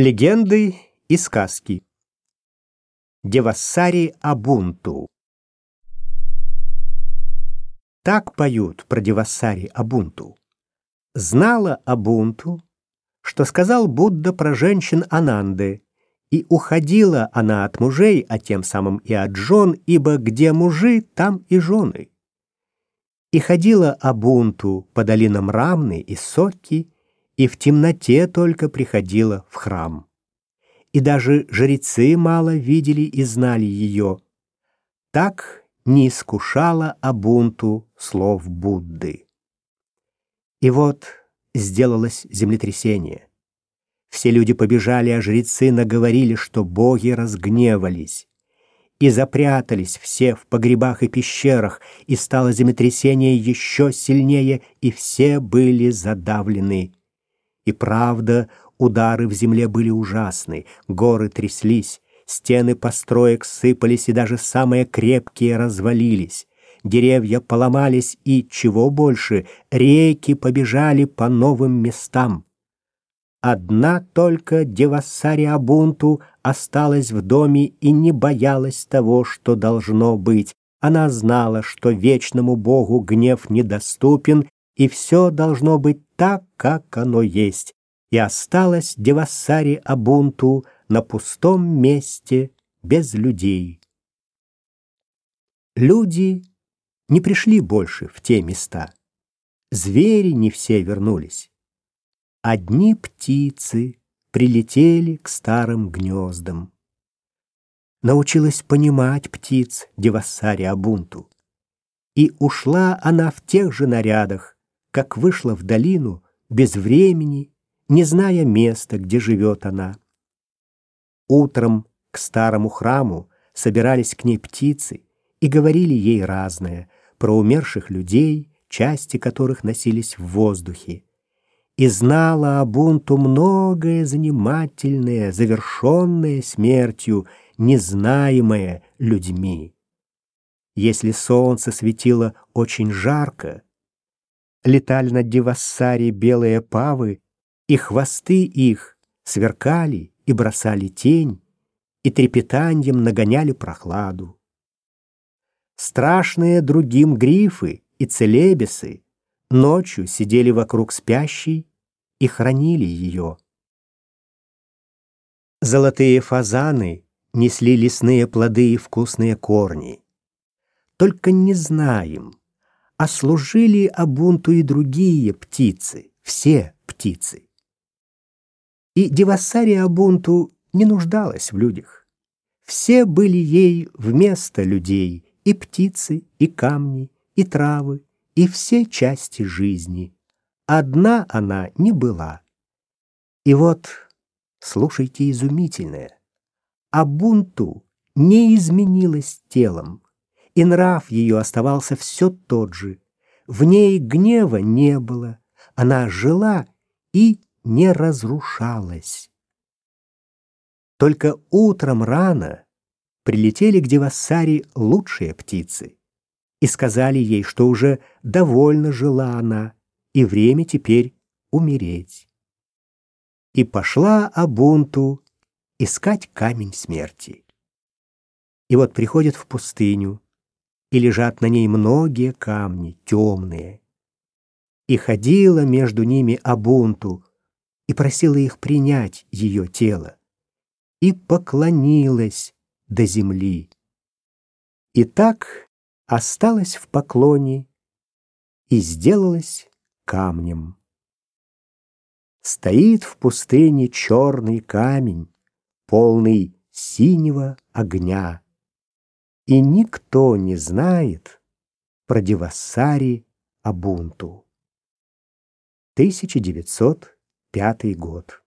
Легенды и сказки. Девассари Абунту. Так поют про Девассари Абунту. Знала Абунту, что сказал Будда про женщин Ананды, и уходила она от мужей, а тем самым и от жен, ибо где мужи, там и жены. И ходила Абунту по долинам Рамны и Соки, и в темноте только приходила в храм. И даже жрецы мало видели и знали ее. Так не искушала Абунту слов Будды. И вот сделалось землетрясение. Все люди побежали, а жрецы наговорили, что боги разгневались. И запрятались все в погребах и пещерах, и стало землетрясение еще сильнее, и все были задавлены и правда, удары в земле были ужасны, горы тряслись, стены построек сыпались и даже самые крепкие развалились. Деревья поломались и, чего больше, реки побежали по новым местам. Одна только Девассари Абунту осталась в доме и не боялась того, что должно быть. Она знала, что вечному Богу гнев недоступен, и все должно быть так, как оно есть, и осталась Девассари Абунту на пустом месте без людей. Люди не пришли больше в те места. Звери не все вернулись. Одни птицы прилетели к старым гнездам. Научилась понимать птиц Девассари Абунту. И ушла она в тех же нарядах, как вышла в долину без времени, не зная места, где живет она. Утром к старому храму собирались к ней птицы и говорили ей разное про умерших людей, части которых носились в воздухе. И знала Абунту многое занимательное, завершенное смертью, незнаемое людьми. Если солнце светило очень жарко, летали над Девассари белые павы, и хвосты их сверкали и бросали тень, и трепетаньем нагоняли прохладу. Страшные другим грифы и целебесы ночью сидели вокруг спящей и хранили ее. Золотые фазаны несли лесные плоды и вкусные корни. Только не знаем, а служили Абунту и другие птицы, все птицы. И Девассария Абунту не нуждалась в людях. Все были ей вместо людей, и птицы, и камни, и травы, и все части жизни. Одна она не была. И вот, слушайте изумительное, Абунту не изменилась телом, и нрав ее оставался все тот же. В ней гнева не было, она жила и не разрушалась. Только утром рано прилетели к Девассаре лучшие птицы и сказали ей, что уже довольно жила она, и время теперь умереть. И пошла Абунту искать камень смерти. И вот приходит в пустыню, и лежат на ней многие камни, темные. И ходила между ними Абунту и просила их принять ее тело. И поклонилась до земли. И так осталась в поклоне и сделалась камнем. Стоит в пустыне черный камень, полный синего огня и никто не знает про Девассари Абунту. 1905 год.